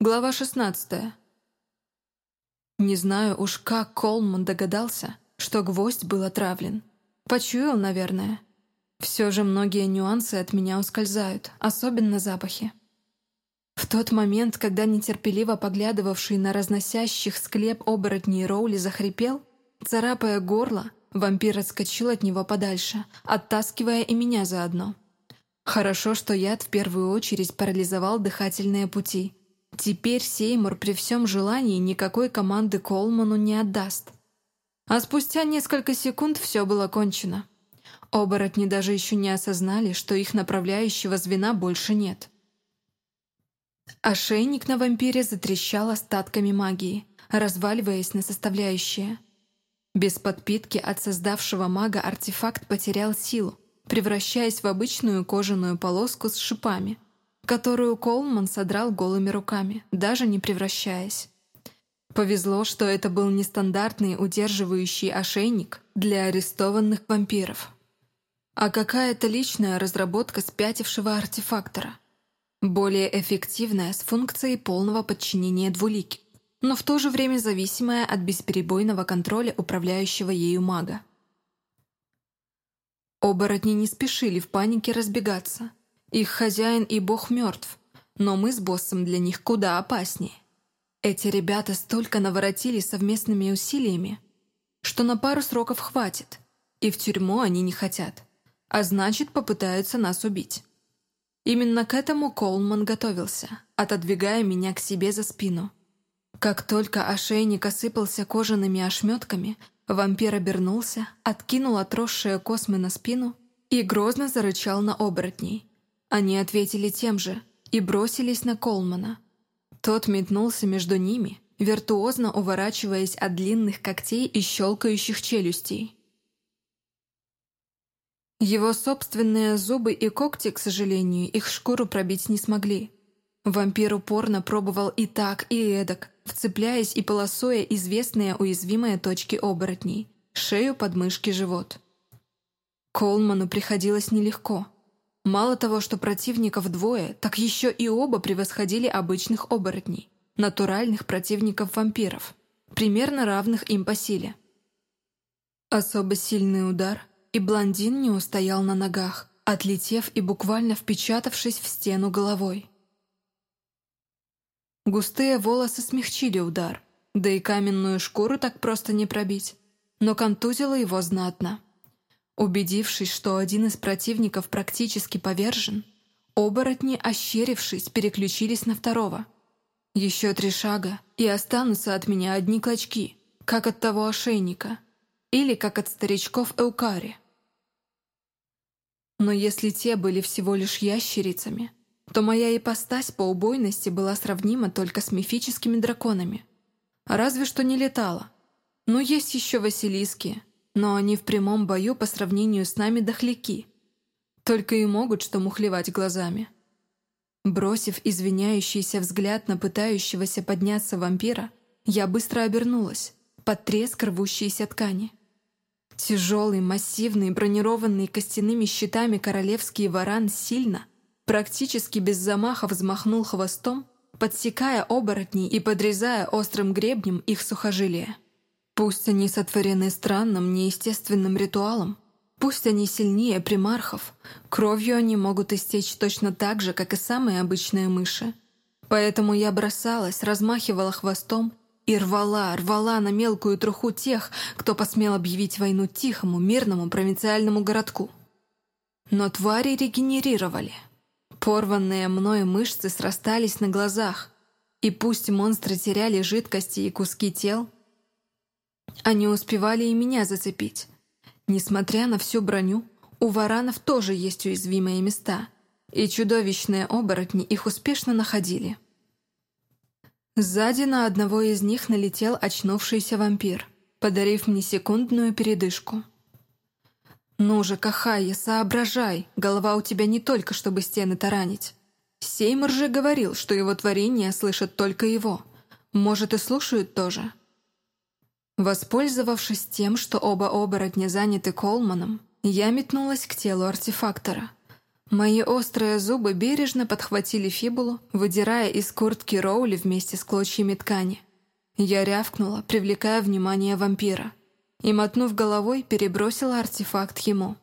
Глава 16. Не знаю уж, как Колман догадался, что гвоздь был отравлен. Почуял, наверное. Все же многие нюансы от меня ускользают, особенно запахи. В тот момент, когда нетерпеливо поглядывавший на разносящих склеп оборотней Роули захрипел, царапая горло, вампир отскочил от него подальше, оттаскивая и меня заодно. Хорошо, что яд в первую очередь парализовал дыхательные пути — Теперь Сеймур при всем желании никакой команды Колману не отдаст. А спустя несколько секунд все было кончено. Оборотни даже еще не осознали, что их направляющего звена больше нет. Ошейник на вампире затрещал остатками магии, разваливаясь на составляющие. Без подпитки от создавшего мага артефакт потерял силу, превращаясь в обычную кожаную полоску с шипами – которую Колман содрал голыми руками, даже не превращаясь. Повезло, что это был нестандартный удерживающий ошейник для арестованных вампиров, а какая-то личная разработка спятившего артефактора. Более эффективная с функцией полного подчинения двулики, но в то же время зависимая от бесперебойного контроля управляющего ею мага. Оборотни не спешили в панике разбегаться – их хозяин и бог мертв, но мы с боссом для них куда опаснее. Эти ребята столько наворотили совместными усилиями, что на пару сроков хватит, и в тюрьму они не хотят, а значит попытаются нас убить. Именно к этому Колман готовился, отодвигая меня к себе за спину. Как только ошейник осыпался кожаными ошметками, вампир обернулся, откинул отросшие космы на спину и грозно зарычал на оборотней. Они ответили тем же и бросились на Колмана. Тот метнулся между ними, виртуозно уворачиваясь от длинных когтей и щелкающих челюстей. Его собственные зубы и когти, к сожалению, их шкуру пробить не смогли. Вампир упорно пробовал и так, и эдак, вцепляясь и полосуя известные уязвимые точки оборотней – шею, подмышки, живот. Колману приходилось нелегко – Мало того, что противников двое, так еще и оба превосходили обычных оборотней, натуральных противников вампиров, примерно равных им по силе. Особо сильный удар, и блондин не устоял на ногах, отлетев и буквально впечатавшись в стену головой. Густые волосы смягчили удар, да и каменную шкуру так просто не пробить, но контузило его знатно. Убедившись, что один из противников практически повержен, оборотни, ощерившись, переключились на второго. Еще три шага, и останутся от меня одни клочки, как от того ошейника, или как от старичков Эукари. Но если те были всего лишь ящерицами, то моя ипостась по убойности была сравнима только с мифическими драконами. Разве что не летала. Но есть еще Василиски, но они в прямом бою по сравнению с нами дохляки. Только и могут что мухлевать глазами. Бросив извиняющийся взгляд на пытающегося подняться вампира, я быстро обернулась, под треск рвущейся ткани. Тяжелый, массивный, бронированный костяными щитами королевский варан сильно, практически без замаха взмахнул хвостом, подсекая оборотней и подрезая острым гребнем их сухожилия. Пусть они сотворены странным, неестественным ритуалом, пусть они сильнее примархов, кровью они могут истечь точно так же, как и самые обычные мыши. Поэтому я бросалась, размахивала хвостом и рвала, рвала на мелкую труху тех, кто посмел объявить войну тихому, мирному провинциальному городку. Но твари регенерировали. Порванные мною мышцы срастались на глазах, и пусть монстры теряли жидкости и куски тел, они успевали и меня зацепить. Несмотря на всю броню, у варанов тоже есть уязвимые места, и чудовищные оборотни их успешно находили. Сзади на одного из них налетел очнувшийся вампир, подарив мне секундную передышку. «Ну же, Кахая, соображай, голова у тебя не только, чтобы стены таранить. Сеймур же говорил, что его творение слышат только его. Может, и слушают тоже». Воспользовавшись тем, что оба оборотня заняты Колманом, я метнулась к телу артефактора. Мои острые зубы бережно подхватили фибулу, выдирая из куртки Роули вместе с клочьями ткани. Я рявкнула, привлекая внимание вампира, и, мотнув головой, перебросила артефакт ему.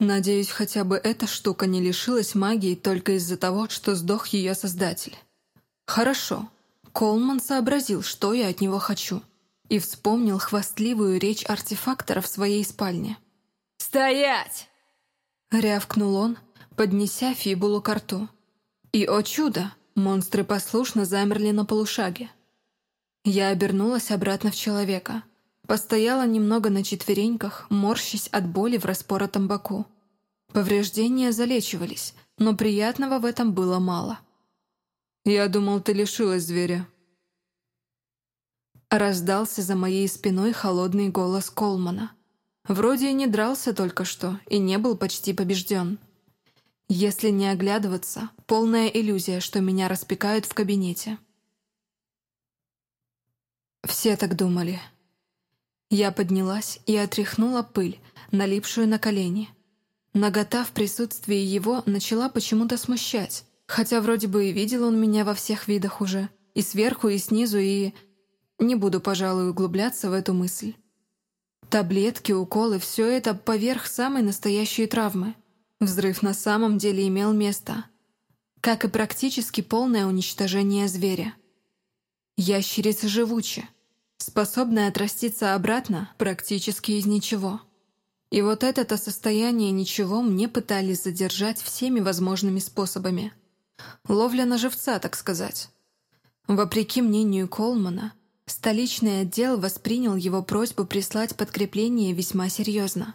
Надеюсь, хотя бы эта штука не лишилась магии только из-за того, что сдох ее создатель. Хорошо. Колман сообразил, что я от него хочу, и вспомнил хвастливую речь артефактора в своей спальне. «Стоять!» — рявкнул он, поднеся фибулу к рту. И, о чудо, монстры послушно замерли на полушаге. Я обернулась обратно в человека. Постояла немного на четвереньках, морщась от боли в распоротом боку. Повреждения залечивались, но приятного в этом было мало. «Я думал, ты лишилась зверя». Раздался за моей спиной холодный голос Колмана. Вроде и не дрался только что, и не был почти побежден. Если не оглядываться, полная иллюзия, что меня распекают в кабинете. Все так думали. Я поднялась и отряхнула пыль, налипшую на колени. Нагота в присутствии его начала почему-то смущать, хотя вроде бы и видел он меня во всех видах уже, и сверху, и снизу, и... Не буду, пожалуй, углубляться в эту мысль. Таблетки, уколы — все это поверх самой настоящей травмы — Взрыв на самом деле имел место, как и практически полное уничтожение зверя. Ящерица живуча, способная отраститься обратно практически из ничего. И вот это-то состояние ничего мне пытались задержать всеми возможными способами. Ловля на живца, так сказать. Вопреки мнению Колмана, столичный отдел воспринял его просьбу прислать подкрепление весьма серьезно.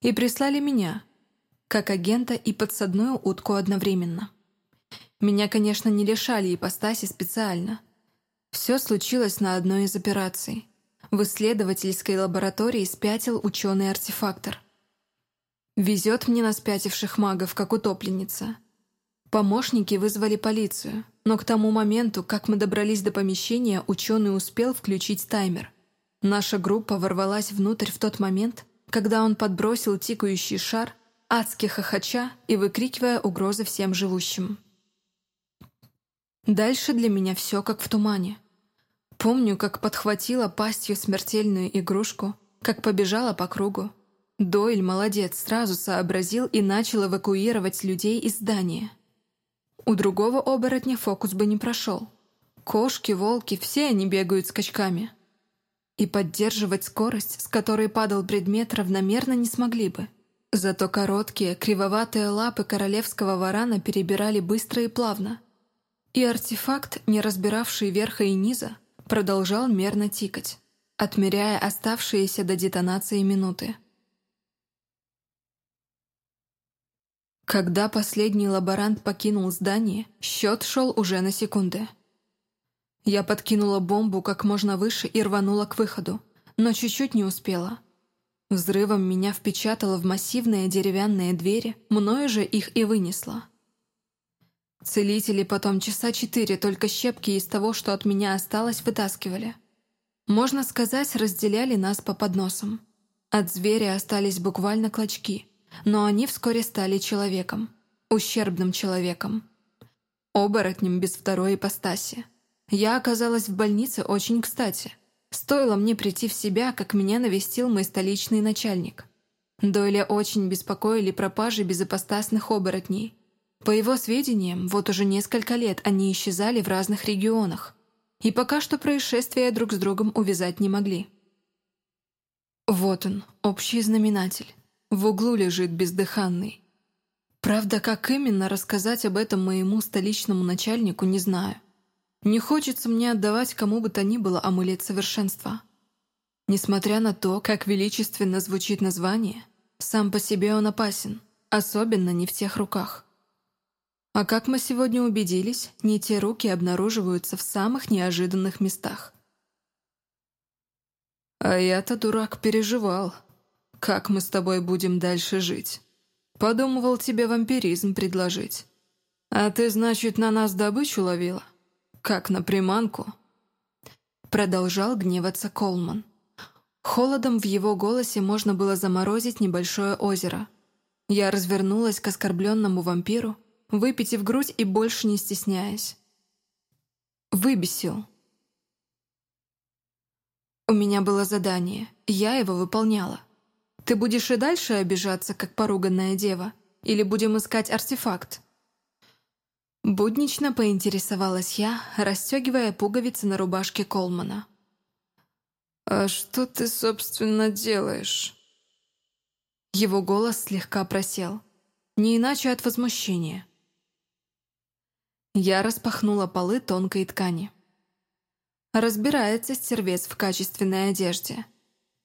И прислали меня — как агента и подсадную утку одновременно. Меня, конечно, не лишали ипостаси специально. Все случилось на одной из операций. В исследовательской лаборатории спятил ученый-артефактор. Везет мне на спятивших магов, как утопленница. Помощники вызвали полицию, но к тому моменту, как мы добрались до помещения, ученый успел включить таймер. Наша группа ворвалась внутрь в тот момент, когда он подбросил тикающий шар адски хохоча и выкрикивая угрозы всем живущим. Дальше для меня все как в тумане. Помню, как подхватила пастью смертельную игрушку, как побежала по кругу. Дойль, молодец, сразу сообразил и начал эвакуировать людей из здания. У другого оборотня фокус бы не прошел. Кошки, волки, все они бегают скачками. И поддерживать скорость, с которой падал предмет, равномерно не смогли бы. Зато короткие, кривоватые лапы королевского варана перебирали быстро и плавно. И артефакт, не разбиравший верха и низа, продолжал мерно тикать, отмеряя оставшиеся до детонации минуты. Когда последний лаборант покинул здание, счет шел уже на секунды. Я подкинула бомбу как можно выше и рванула к выходу, но чуть-чуть не успела. Взрывом меня впечатало в массивные деревянные двери, мною же их и вынесло. Целители потом часа четыре только щепки из того, что от меня осталось, вытаскивали. Можно сказать, разделяли нас по подносам. От зверя остались буквально клочки, но они вскоре стали человеком, ущербным человеком. Оборотнем без второй ипостаси. Я оказалась в больнице очень кстати — Стоило мне прийти в себя, как меня навестил мой столичный начальник. Дойля очень беспокоили пропажи безопостасных оборотней. По его сведениям, вот уже несколько лет они исчезали в разных регионах, и пока что происшествия друг с другом увязать не могли. Вот он, общий знаменатель. В углу лежит бездыханный. Правда, как именно рассказать об этом моему столичному начальнику, не знаю. Не хочется мне отдавать кому бы то ни было амулет совершенства. Несмотря на то, как величественно звучит название, сам по себе он опасен, особенно не в тех руках. А как мы сегодня убедились, не те руки обнаруживаются в самых неожиданных местах. А я-то, дурак, переживал. Как мы с тобой будем дальше жить? Подумывал тебе вампиризм предложить. А ты, значит, на нас добычу ловила? как на приманку. Продолжал гневаться Колман. Холодом в его голосе можно было заморозить небольшое озеро. Я развернулась к оскорбленному вампиру, выпитив грудь и больше не стесняясь. Выбесил. У меня было задание, я его выполняла. Ты будешь и дальше обижаться, как поруганная дева, или будем искать артефакт? Буднично поинтересовалась я, расстегивая пуговицы на рубашке Колмана. «А что ты, собственно, делаешь?» Его голос слегка просел, не иначе от возмущения. Я распахнула полы тонкой ткани. Разбирается стервец в качественной одежде.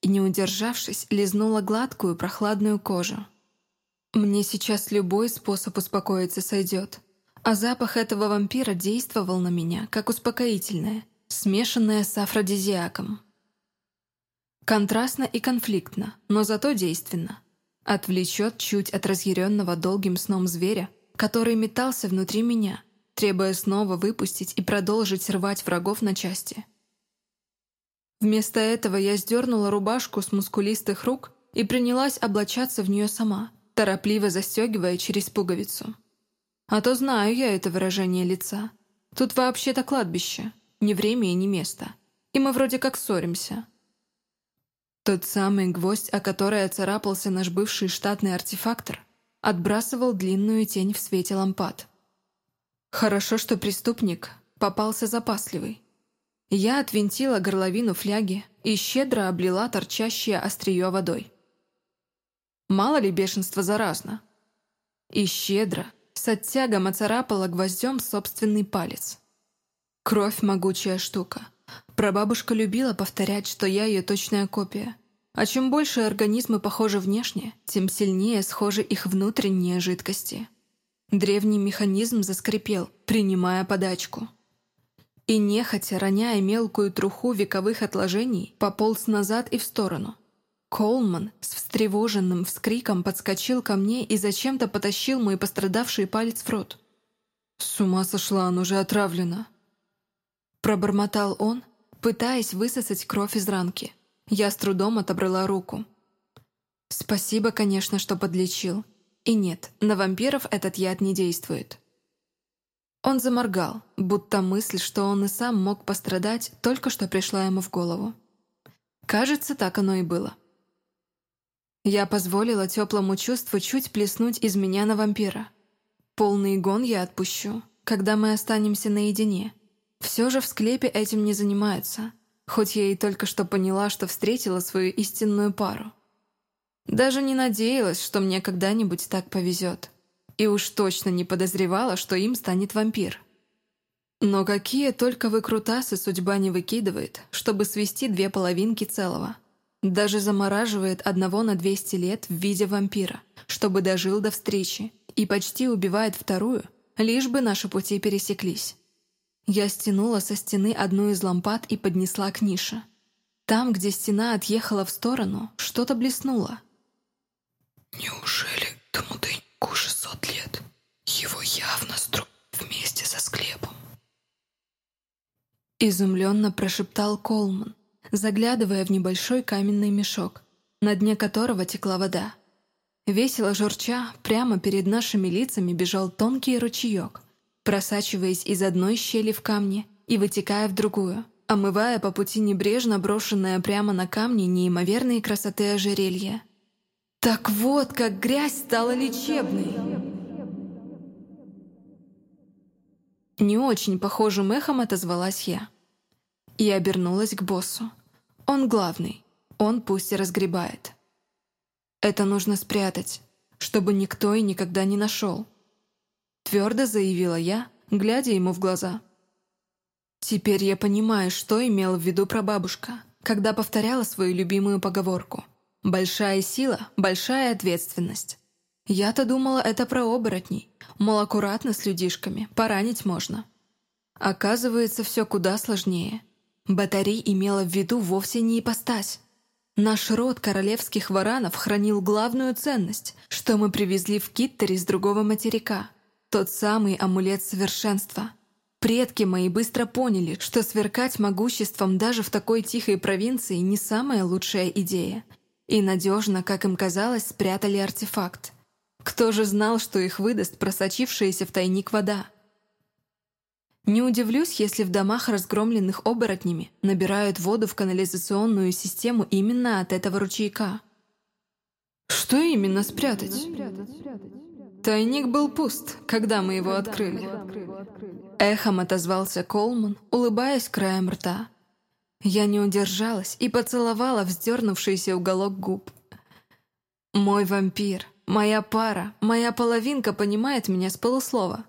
И, не удержавшись, лизнула гладкую прохладную кожу. Мне сейчас любой способ успокоиться сойдет. А запах этого вампира действовал на меня, как успокоительное, смешанное с афродизиаком. Контрастно и конфликтно, но зато действенно. Отвлечет чуть от разъяренного долгим сном зверя, который метался внутри меня, требуя снова выпустить и продолжить рвать врагов на части. Вместо этого я сдернула рубашку с мускулистых рук и принялась облачаться в нее сама, торопливо застегивая через пуговицу. А то знаю я это выражение лица. Тут вообще-то кладбище, не время и не место. И мы вроде как ссоримся. Тот самый гвоздь, о который оцарапался наш бывший штатный артефактор, отбрасывал длинную тень в свете лампад. Хорошо, что преступник попался запасливый. Я отвинтила горловину фляги и щедро облила торчащее острие водой. Мало ли бешенство заразно. И щедро, с оттягом оцарапала гвоздем собственный палец. Кровь — могучая штука. Прабабушка любила повторять, что я ее точная копия. А чем больше организмы похожи внешне, тем сильнее схожи их внутренние жидкости. Древний механизм заскрипел, принимая подачку — и, нехотя роняя мелкую труху вековых отложений, пополз назад и в сторону. Колман с встревоженным вскриком подскочил ко мне и зачем-то потащил мой пострадавший палец в рот. «С ума сошла, он уже отравлена!» Пробормотал он, пытаясь высосать кровь из ранки. Я с трудом отобрала руку. «Спасибо, конечно, что подлечил. И нет, на вампиров этот яд не действует». Он заморгал, будто мысль, что он и сам мог пострадать, только что пришла ему в голову. Кажется, так оно и было. Я позволила теплому чувству чуть плеснуть из меня на вампира. Полный гон я отпущу, когда мы останемся наедине. Все же в склепе этим не занимаются, хоть я и только что поняла, что встретила свою истинную пару. Даже не надеялась, что мне когда-нибудь так повезет и уж точно не подозревала, что им станет вампир. Но какие только выкрутасы судьба не выкидывает, чтобы свести две половинки целого. Даже замораживает одного на 200 лет в виде вампира, чтобы дожил до встречи, и почти убивает вторую, лишь бы наши пути пересеклись. Я стянула со стены одну из лампад и поднесла к нише. Там, где стена отъехала в сторону, что-то блеснуло. «Неужели тому ты ужас?» лет. Его явно строят вместе со склепом. Изумленно прошептал Колман, заглядывая в небольшой каменный мешок, на дне которого текла вода. Весело журча, прямо перед нашими лицами бежал тонкий ручеек, просачиваясь из одной щели в камне и вытекая в другую, омывая по пути небрежно брошенное прямо на камни неимоверные красоты ожерелья. Так вот, как грязь стала лечебной! Не очень похожим эхом отозвалась я. И обернулась к боссу. Он главный. Он пусть и разгребает. Это нужно спрятать, чтобы никто и никогда не нашел. Твердо заявила я, глядя ему в глаза. Теперь я понимаю, что имела в виду прабабушка, когда повторяла свою любимую поговорку. «Большая сила – большая ответственность». Я-то думала, это про оборотней. Мол, аккуратно с людишками, поранить можно. Оказывается, все куда сложнее. Батарей имела в виду вовсе не ипостась. Наш род королевских варанов хранил главную ценность, что мы привезли в Киттер из другого материка. Тот самый амулет совершенства. Предки мои быстро поняли, что сверкать могуществом даже в такой тихой провинции не самая лучшая идея. И надежно, как им казалось, спрятали артефакт. Кто же знал, что их выдаст просочившаяся в тайник вода? Не удивлюсь, если в домах, разгромленных оборотнями, набирают воду в канализационную систему именно от этого ручейка. Что именно спрятать? Тайник был пуст, когда мы его открыли. Эхом отозвался Колман, улыбаясь краем рта. Я не удержалась и поцеловала вздернувшийся уголок губ. Мой вампир, моя пара, моя половинка понимает меня с полуслова.